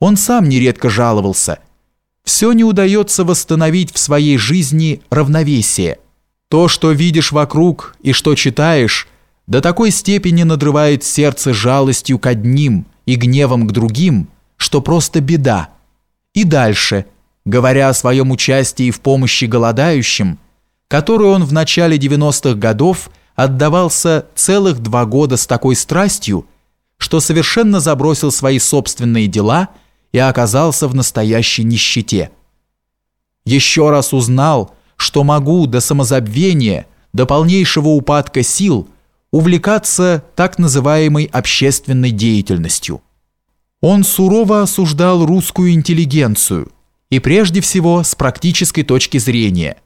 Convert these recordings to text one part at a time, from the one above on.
Он сам нередко жаловался. Все не удается восстановить в своей жизни равновесие. То, что видишь вокруг и что читаешь, до такой степени надрывает сердце жалостью к одним и гневом к другим, что просто беда. И дальше, говоря о своем участии в помощи голодающим, которую он в начале 90-х годов отдавался целых два года с такой страстью, что совершенно забросил свои собственные дела – и оказался в настоящей нищете. Еще раз узнал, что могу до самозабвения, до полнейшего упадка сил увлекаться так называемой общественной деятельностью. Он сурово осуждал русскую интеллигенцию, и прежде всего с практической точки зрения.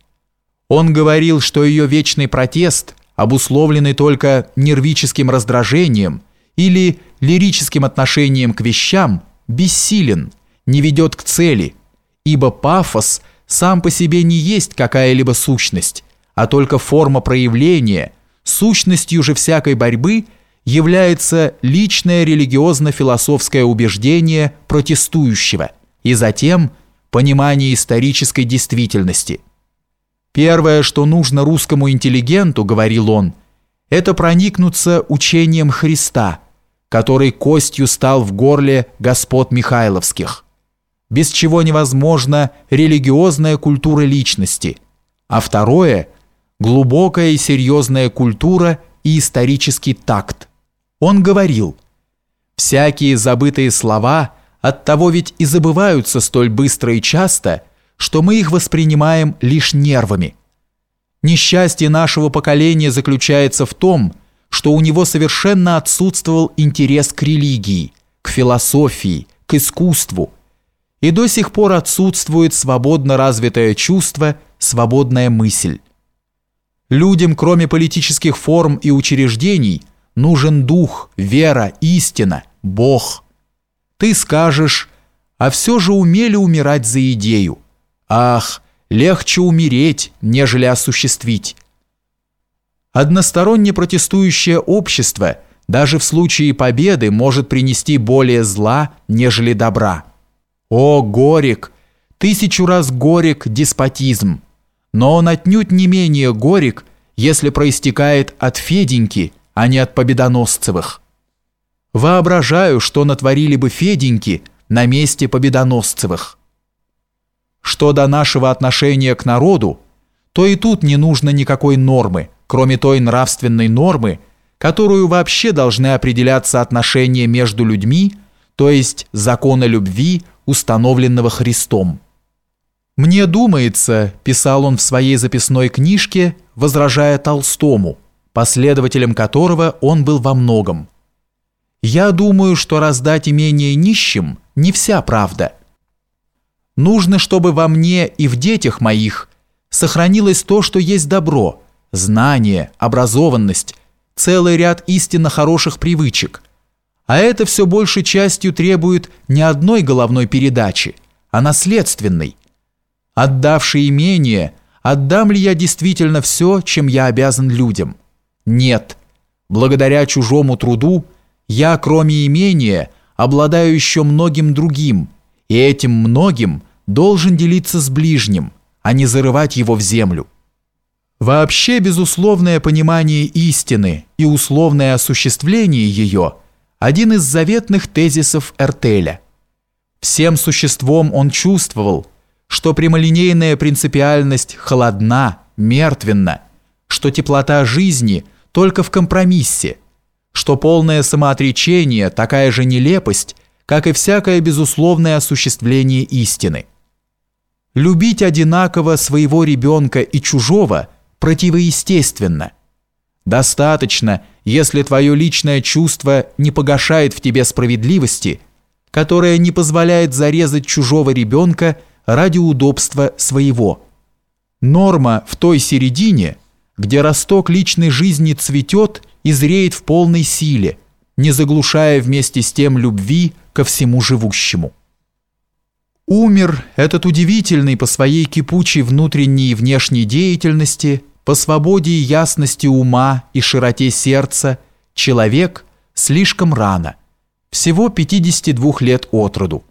Он говорил, что ее вечный протест, обусловленный только нервическим раздражением или лирическим отношением к вещам – бессилен, не ведет к цели, ибо пафос сам по себе не есть какая-либо сущность, а только форма проявления, сущностью же всякой борьбы является личное религиозно-философское убеждение протестующего и затем понимание исторической действительности. Первое, что нужно русскому интеллигенту, говорил он, это проникнуться учением Христа – который костью стал в горле господ Михайловских, без чего невозможна религиозная культура личности, а второе – глубокая и серьезная культура и исторический такт. Он говорил, «Всякие забытые слова оттого ведь и забываются столь быстро и часто, что мы их воспринимаем лишь нервами. Несчастье нашего поколения заключается в том, что у него совершенно отсутствовал интерес к религии, к философии, к искусству, и до сих пор отсутствует свободно развитое чувство, свободная мысль. Людям, кроме политических форм и учреждений, нужен дух, вера, истина, Бог. Ты скажешь, а все же умели умирать за идею. Ах, легче умереть, нежели осуществить. Односторонне протестующее общество даже в случае победы может принести более зла, нежели добра. О, горек! Тысячу раз горек деспотизм! Но он отнюдь не менее горек, если проистекает от Феденьки, а не от Победоносцевых. Воображаю, что натворили бы Феденьки на месте Победоносцевых. Что до нашего отношения к народу, то и тут не нужно никакой нормы, кроме той нравственной нормы, которую вообще должны определяться отношения между людьми, то есть закона любви, установленного Христом. «Мне думается», – писал он в своей записной книжке, возражая Толстому, последователем которого он был во многом. «Я думаю, что раздать имение нищим – не вся правда. Нужно, чтобы во мне и в детях моих сохранилось то, что есть добро – знание, образованность, целый ряд истинно хороших привычек. А это все большей частью требует не одной головной передачи, а наследственной. Отдавший имение, отдам ли я действительно все, чем я обязан людям? Нет. Благодаря чужому труду я, кроме имения, обладаю еще многим другим, и этим многим должен делиться с ближним, а не зарывать его в землю. Вообще безусловное понимание истины и условное осуществление ее – один из заветных тезисов Эртеля. Всем существом он чувствовал, что прямолинейная принципиальность холодна, мертвенна, что теплота жизни только в компромиссе, что полное самоотречение – такая же нелепость, как и всякое безусловное осуществление истины. Любить одинаково своего ребенка и чужого – противоестественно. Достаточно, если твое личное чувство не погашает в тебе справедливости, которая не позволяет зарезать чужого ребенка ради удобства своего. Норма в той середине, где росток личной жизни цветет и зреет в полной силе, не заглушая вместе с тем любви ко всему живущему. Умер этот удивительный по своей кипучей внутренней и внешней деятельности – по свободе и ясности ума и широте сердца человек слишком рано, всего 52 лет от роду.